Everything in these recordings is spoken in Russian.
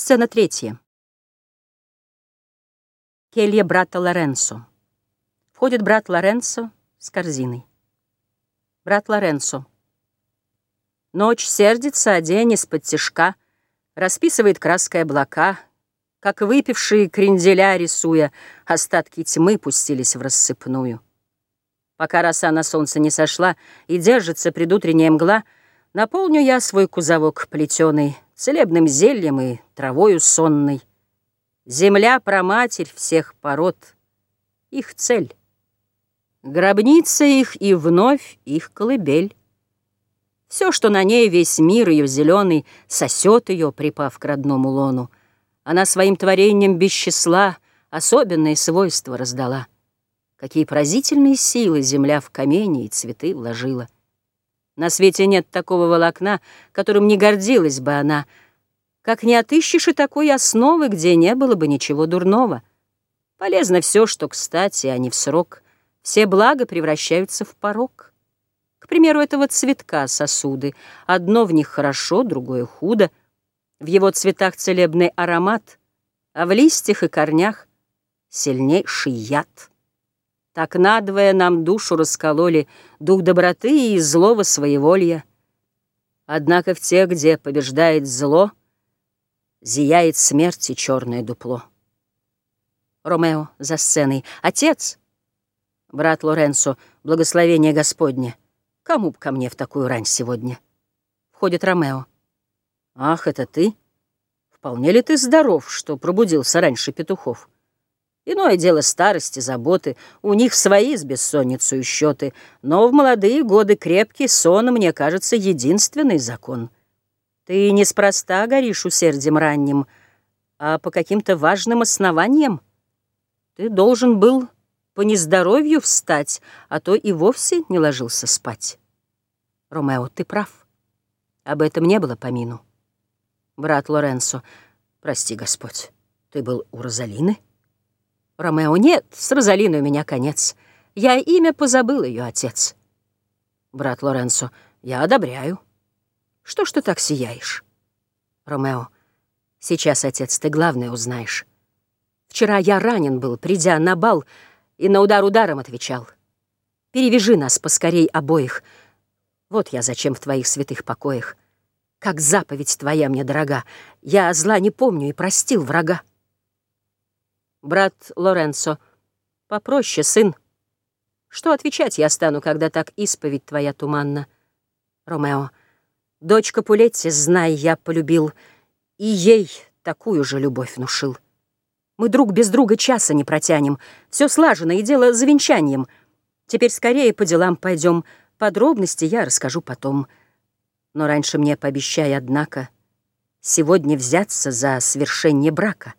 Сцена третья. Келья брата Лоренцо. Входит брат Лоренцо с корзиной. Брат Лоренцо. Ночь сердится, а день из-под тишка Расписывает краской облака, Как выпившие кренделя, рисуя, Остатки тьмы пустились в рассыпную. Пока роса на солнце не сошла И держится предутренняя мгла, Наполню я свой кузовок плетеный Целебным зельем и травою сонной. Земля — проматерь всех пород, их цель. Гробница их и вновь их колыбель. Все, что на ней весь мир ее зеленый, Сосет ее, припав к родному лону. Она своим творением без числа Особенные свойства раздала. Какие поразительные силы Земля в камень и цветы вложила. На свете нет такого волокна, Которым не гордилась бы она, Как не отыщешь и такой основы, Где не было бы ничего дурного. Полезно все, что кстати, а не в срок. Все блага превращаются в порог. К примеру, этого цветка сосуды. Одно в них хорошо, другое худо. В его цветах целебный аромат, А в листьях и корнях сильнейший яд. Так надвое нам душу раскололи Дух доброты и злого своеволья. Однако в тех, где побеждает зло, Зияет смерти черное дупло. Ромео за сценой. «Отец!» Брат Лоренцо, благословение Господне. Кому б ко мне в такую рань сегодня? Входит Ромео. «Ах, это ты? Вполне ли ты здоров, что пробудился раньше петухов?» Иное дело старости, заботы, у них свои с бессонницей счеты, но в молодые годы крепкий сон, мне кажется, единственный закон. Ты неспроста горишь усердием ранним, а по каким-то важным основаниям. Ты должен был по нездоровью встать, а то и вовсе не ложился спать. Ромео, ты прав. Об этом не было помину. Брат Лоренцо, прости, Господь, ты был у Розалины? Ромео, нет, с Розалиной у меня конец. Я имя позабыл ее отец. Брат Лоренцо, я одобряю. Что ж ты так сияешь? Ромео, сейчас, отец, ты главное узнаешь. Вчера я ранен был, придя на бал, и на удар ударом отвечал. Перевяжи нас поскорей обоих. Вот я зачем в твоих святых покоях. Как заповедь твоя мне дорога, я зла не помню и простил врага. Брат Лоренцо, попроще, сын. Что отвечать я стану, когда так исповедь твоя туманна? Ромео, дочка Пулетти, знай, я полюбил, и ей такую же любовь внушил. Мы друг без друга часа не протянем, все слажено, и дело за венчанием. Теперь скорее по делам пойдем, подробности я расскажу потом. Но раньше мне пообещай, однако, сегодня взяться за свершение брака.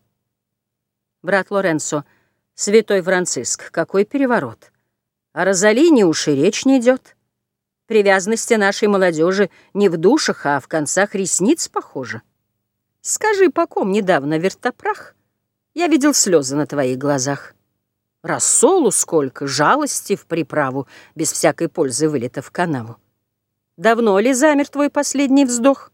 Брат Лоренцо, святой Франциск, какой переворот. О Розалине уж и речь не идет. Привязанности нашей молодежи не в душах, а в концах ресниц похожи. Скажи, по ком недавно вертопрах? Я видел слезы на твоих глазах. Рассолу сколько, жалости в приправу, без всякой пользы вылета в канаву. Давно ли замер твой последний вздох?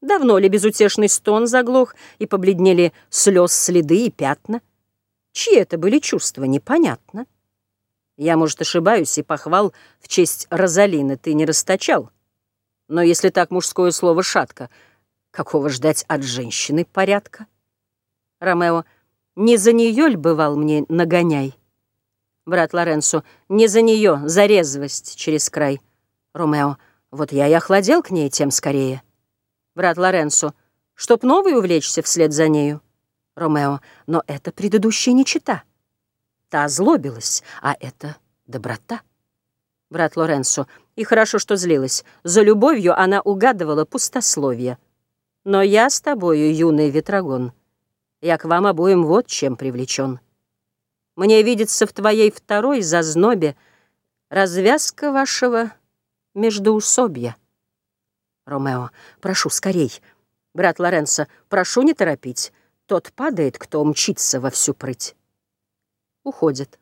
Давно ли безутешный стон заглох, и побледнели слез следы и пятна? Чьи это были чувства, непонятно. Я, может, ошибаюсь, и похвал в честь Розалины ты не расточал. Но если так мужское слово шатко, какого ждать от женщины порядка? Ромео, не за нее ль бывал мне нагоняй? Брат Лоренцо, не за нее, за резвость через край. Ромео, вот я и охладел к ней тем скорее брат Лоренцо, чтоб новый увлечься вслед за нею. Ромео, но это предыдущая не чита. Та злобилась, а это доброта. Брат Лоренцо, и хорошо, что злилась. За любовью она угадывала пустословие. Но я с тобою, юный ветрогон, я к вам обоим вот чем привлечен. Мне видится в твоей второй зазнобе развязка вашего междоусобья. Ромео, прошу, скорей. Брат Лоренцо, прошу не торопить. Тот падает, кто мчится во всю прыть. Уходит.